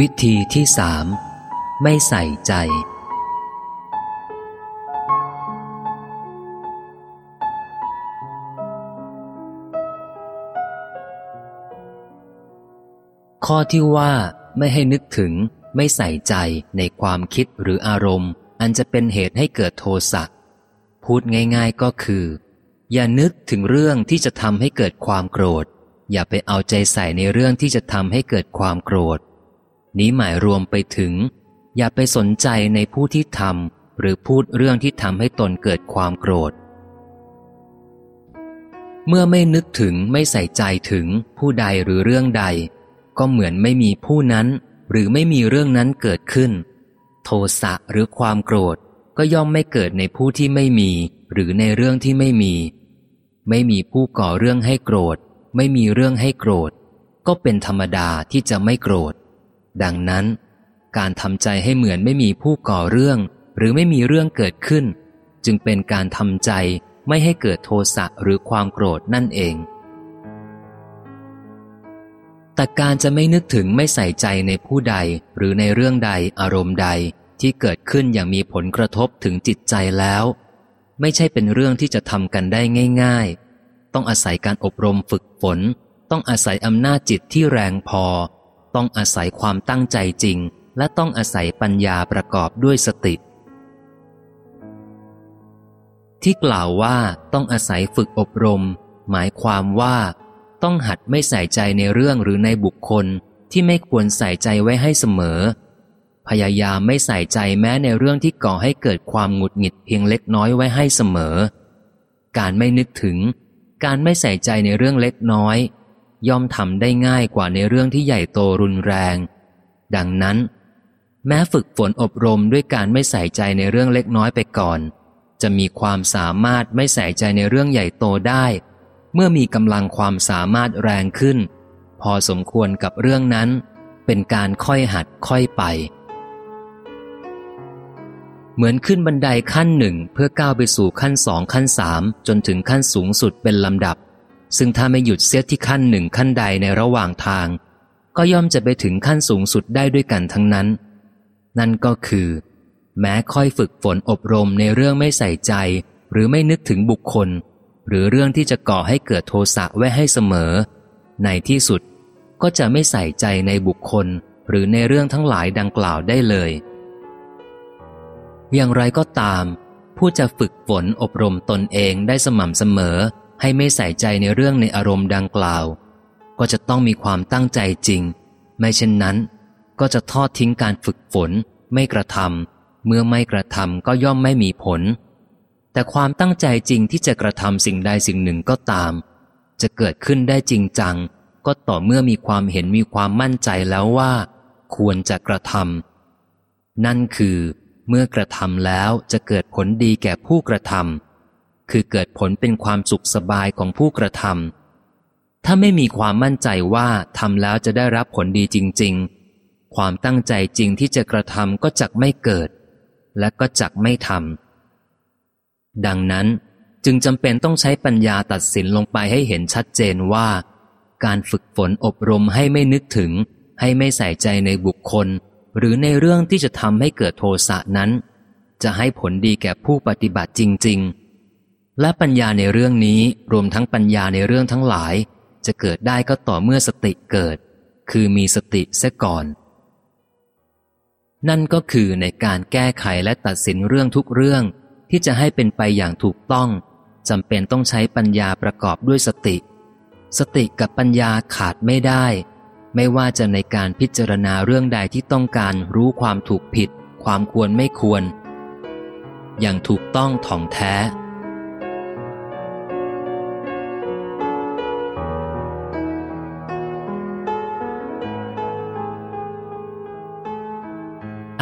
วิธีที่สามไม่ใส่ใจ ข้อที่ว่าไม่ให้นึกถึงไม่ใส่ใจในความคิดหรืออารมณ์ อันจะเป็นเหตุให้เกิดโทสะพูดง่ายๆก็คือ อย่านึกถึงเรื่องที่จะทำให้เกิดความโกรธ อย่าไปเอาใจใส่ในเรื่องที่จะทำให้เกิดความโกรธ นี้หมายรวมไปถึง อย่าไปสนใจในผู้ที่ทำหรือพูดเรื่องที่ทำให้ตนเกิดความโกรธ เมื่อไม่นึกถึงไม่ใส่ใจถึงผู้ใดหรือเรื่องใด ก็เหมือนไม่มีผู้นั้น หรือไม่มีเรื่องนั้นเกิดขึ้น โทสะหรือความโกรธก็ย่อมไม่เกิดในผู้ที่ไม่มี หรือในเรื่องที่ไม่มี ไม่มีผู้ก่อเรื่องให้โกรธ ไม่มีเรื่องให้โกรธ ก็เป็นธรรมดาที่จะไม่โกรธ ดังนั้น การทำใจให้เหมือนไม่มีผู้ก่อเรื่อง หรือไม่มีเรื่องเกิดขึ้น จึงเป็นการทำใจไม่ให้เกิดโทสะหรือความโกรธนั่นเอง แต่การจะไม่นึกถึงไม่ใส่ใจในผู้ใดหรือในเรื่องใดอารมณ์ใดที่เกิดขึ้นอย่างมีผลกระทบถึงจิตใจแล้ว ไม่ใช่เป็นเรื่องที่จะทำกันได้ง่าย ๆ ต้องอาศัยการอบรมฝึกฝน ต้องอาศัยอำนาจจิตที่แรงพอ ต้องอาศัยความตั้งใจจริง และต้องอาศัยปัญญาประกอบด้วยสติ ที่กล่าวว่าต้องอาศัยฝึกอบรม หมายความว่าต้องหัดไม่ใส่ใจในเรื่องหรือในบุคคลที่ไม่ควรใส่ใจไว้ให้เสมอ พยายามไม่ใส่ใจแม้ในเรื่องที่ก่อให้เกิดความหงุดหงิดเพียงเล็กน้อยไว้ให้เสมอ การไม่นึกถึง การไม่ใส่ใจในเรื่องเล็กน้อย ย่อมทำได้ง่ายกว่าในเรื่องที่ใหญ่โตรุนแรง ดังนั้น แม้ฝึกฝนอบรมด้วยการไม่ใส่ใจในเรื่องเล็กน้อยไปก่อน จะมีความสามารถไม่ใส่ใจในเรื่องใหญ่โตได้ เมื่อมีกำลังความสามารถแรงขึ้น พอสมควรกับเรื่องนั้น เป็นการค่อยหัดค่อยไป เหมือนขึ้นบันไดขั้นหนึ่งเพื่อก้าวไปสู่ขั้นสองขั้นสามจนถึงขั้นสูงสุดเป็นลำดับ ซึ่งถ้าไม่หยุดเสียที่ขั้นหนึ่งขั้นใดในระหว่างทาง ก็ย่อมจะไปถึงขั้นสูงสุดได้ด้วยกันทั้งนั้น นั่นก็คือ แม้ค่อยฝึกฝนอบรมในเรื่องไม่ใส่ใจ หรือไม่นึกถึงบุคคล หรือเรื่องที่จะก่อให้เกิดโทสะไว้ให้เสมอ ในที่สุดก็จะไม่ใส่ใจในบุคคล หรือในเรื่องทั้งหลายดังกล่าวได้เลย อย่างไรก็ตาม ผู้จะฝึกฝนอบรมตนเองได้สม่ำเสมอ ให้ไม่ใส่ใจในเรื่องในอารมณ์ดังกล่าว ก็จะต้องมีความตั้งใจจริง ไม่เช่นนั้น ก็จะทอดทิ้งการฝึกฝน ไม่กระทำเมื่อไม่กระทำก็ย่อมไม่มีผล แต่ความตั้งใจจริงที่จะกระทำสิ่งใดสิ่งหนึ่งก็ตาม จะเกิดขึ้นได้จริงจัง ก็ต่อเมื่อมีความเห็นมีความมั่นใจแล้วว่า ควรจะกระทำนั่นคือ เมื่อกระทำแล้วจะเกิดผลดีแก่ผู้กระทำ คือเกิดผลเป็นความสุขสบายของผู้กระทำถ้าไม่มีความมั่นใจว่าทำแล้วจะได้รับผลดีจริง ๆ ความตั้งใจจริงที่จะกระทำก็จักไม่เกิด และก็จักไม่ทำดังนั้นจึงจำเป็นต้องใช้ปัญญาตัดสินลงไปให้เห็นชัดเจนว่า การฝึกฝนอบรมให้ไม่นึกถึง ให้ไม่ใส่ใจในบุคคล หรือในเรื่องที่จะทำให้เกิดโทสะนั้น จะให้ผลดีแก่ผู้ปฏิบัติจริง ๆ และปัญญาในเรื่องนี้รวมทั้งปัญญาในเรื่องทั้งหลาย จะเกิดได้ก็ต่อเมื่อสติเกิด คือมีสติเสียก่อน นั่นก็คือในการแก้ไขและตัดสินเรื่องทุกเรื่องที่จะให้เป็นไปอย่างถูกต้องจำเป็นต้องใช้ปัญญาประกอบด้วยสติ สติกับปัญญาขาดไม่ได้ ไม่ว่าจะในการพิจารณาเรื่องใดที่ต้องการรู้ความถูกผิด ความควรไม่ควร อย่างถูกต้องถ่องแท้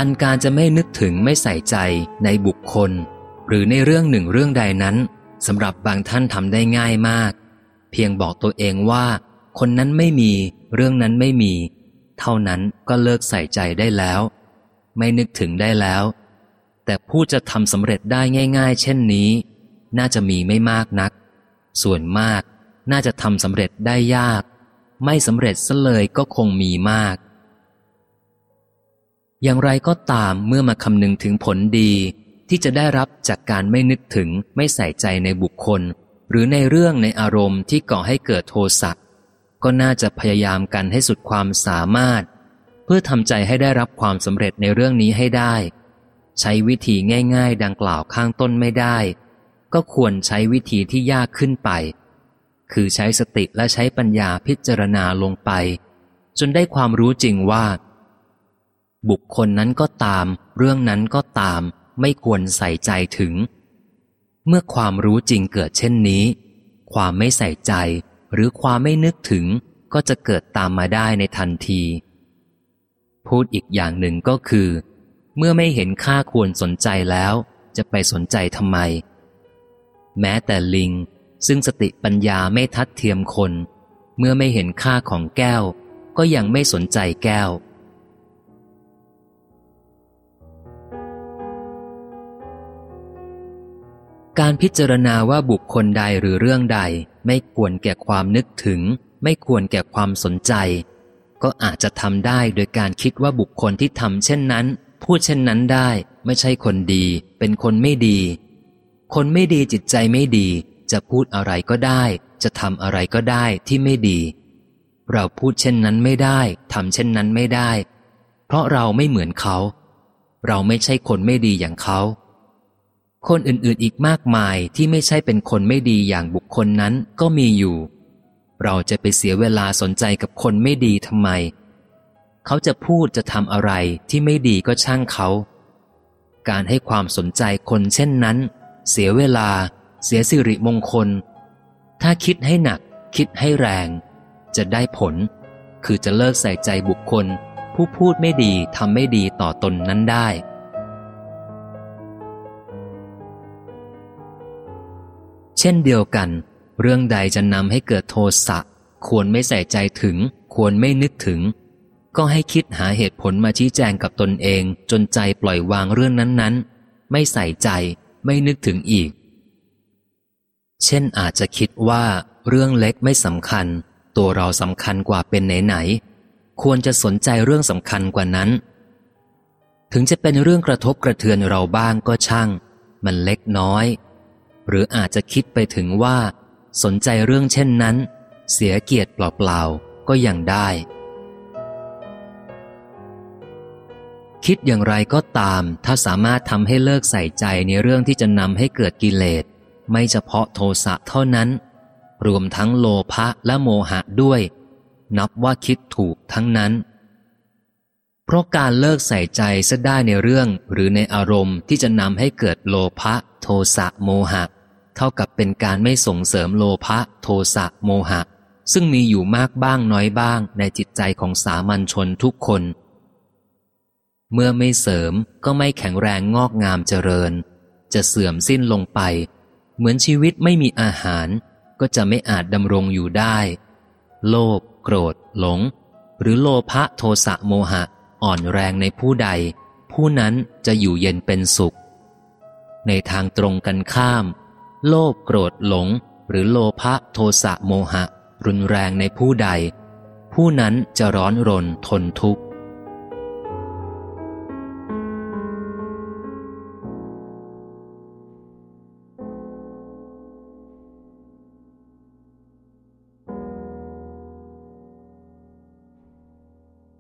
อันการจะไม่นึกถึงไม่ใส่ใจในบุคคล หรือในเรื่องหนึ่งเรื่องใดนั้นสำหรับบางท่านทำได้ง่ายมาก เพียงบอกตัวเองว่า คนนั้นไม่มี เรื่องนั้นไม่มี เท่านั้นก็เลิกใส่ใจได้แล้ว ไม่นึกถึงได้แล้ว แต่ผู้จะทำสำเร็จได้ง่าย ๆ เช่นนี้ น่าจะมีไม่มากนัก ส่วนมากน่าจะทำสำเร็จได้ยาก ไม่สำเร็จซะเลยก็คงมีมาก อย่างไรก็ตามเมื่อมาคำนึงถึงผลดี ที่จะได้รับจากการไม่นึกถึงไม่ใส่ใจในบุคคล หรือในเรื่องในอารมณ์ที่ก่อให้เกิดโทสะก็น่าจะพยายามกันให้สุดความสามารถ เพื่อทำใจให้ได้รับความสำเร็จในเรื่องนี้ให้ได้ ใช้วิธีง่าย ๆ ดังกล่าวข้างต้นไม่ได้ ก็ควรใช้วิธีที่ยากขึ้นไป คือใช้สติและใช้ปัญญาพิจารณาลงไป จนได้ความรู้จริงว่า บุคคลนั้นก็ตาม เรื่องนั้นก็ตาม ไม่ควรใส่ใจถึง เมื่อความรู้จริงเกิดเช่นนี้ ความไม่ใส่ใจ หรือความไม่นึกถึงก็จะเกิดตามมาได้ในทันที พูดอีกอย่างหนึ่งก็คือ เมื่อไม่เห็นค่าควรสนใจแล้ว จะไปสนใจทำไม แม้แต่ลิง ซึ่งสติปัญญาไม่ทัดเทียมคน เมื่อไม่เห็นค่าของแก้ว ก็ยังไม่สนใจแก้ว การพิจารณาว่าบุคคลใดหรือเรื่องใด ไม่ควรแก่ความนึกถึง ไม่ควรแก่ความสนใจ ก็อาจจะทำได้โดยการคิดว่าบุคคลที่ทำเช่นนั้น พูดเช่นนั้นได้ ไม่ใช่คนดี เป็นคนไม่ดี คนไม่ดีจิตใจไม่ดี จะพูดอะไรก็ได้ จะทำอะไรก็ได้ที่ไม่ดี เราพูดเช่นนั้นไม่ได้ทำเช่นนั้นไม่ได้ เพราะเราไม่เหมือนเขา เราไม่ใช่คนไม่ดีอย่างเขา คนอื่นๆอีกมากมายที่ไม่ใช่เป็นคนไม่ดีอย่างบุคคลนั้นก็มีอยู่ เราจะไปเสียเวลาสนใจกับคนไม่ดีทำไม เขาจะพูดจะทำอะไรที่ไม่ดีก็ช่างเขา การให้ความสนใจคนเช่นนั้น เสียเวลา เสียสิริมงคล ถ้าคิดให้หนัก คิดให้แรง จะได้ผล คือจะเลิกใส่ใจบุคคล ผู้พูดไม่ดีทำไม่ดีต่อตนนั้นได้ เช่นเดียวกัน เรื่องใดจะนำให้เกิดโทสะควรไม่ใส่ใจถึง ควรไม่นึกถึง ก็ให้คิดหาเหตุผลมาชี้แจงกับตนเอง จนใจปล่อยวางเรื่องนั้นๆ ไม่ใส่ใจ ไม่นึกถึงอีก เช่นอาจจะคิดว่า เรื่องเล็กไม่สำคัญ ตัวเราสำคัญกว่าเป็นไหนๆควรจะสนใจเรื่องสำคัญกว่านั้น ถึงจะเป็นเรื่องกระทบกระเทือนเราบ้างก็ช่าง มันเล็กน้อย หรืออาจจะคิดไปถึงว่า สนใจเรื่องเช่นนั้น เสียเกียรติเปล่าๆ ก็ยังได้ คิดอย่างไรก็ตาม ถ้าสามารถทำให้เลิกใส่ใจในเรื่องที่จะนำให้เกิดกิเลส ไม่เฉพาะโทสะเท่านั้น รวมทั้งโลภะและโมหะด้วย นับว่าคิดถูกทั้งนั้นเพราะการเลิกใส่ใจซะได้ในเรื่องหรือในอารมณ์ที่จะนำให้เกิดโลภะโทสะโมหะ ท่ากับเป็นการไม่ส่งเสริมโลภะโทสะโมหะ ซึ่งมีอยู่มากบ้างน้อยบ้างในจิตใจของสามัญชนทุกคน เมื่อไม่เสริมก็ไม่แข็งแรงงอกงามเจริญ จะเสื่อมสิ้นลงไป เหมือนชีวิตไม่มีอาหาร ก็จะไม่อาจดำรงอยู่ได้ โลภโกรธ หลง หรือโลภะโทสะโมหะ อ่อนแรงในผู้ใด ผู้นั้นจะอยู่เย็นเป็นสุข ในทางตรงกันข้าม โลภโกรธหลง หรือโลภะโทสะโมหะ รุนแรงในผู้ใด ผู้นั้นจะร้อนรนทนทุกข์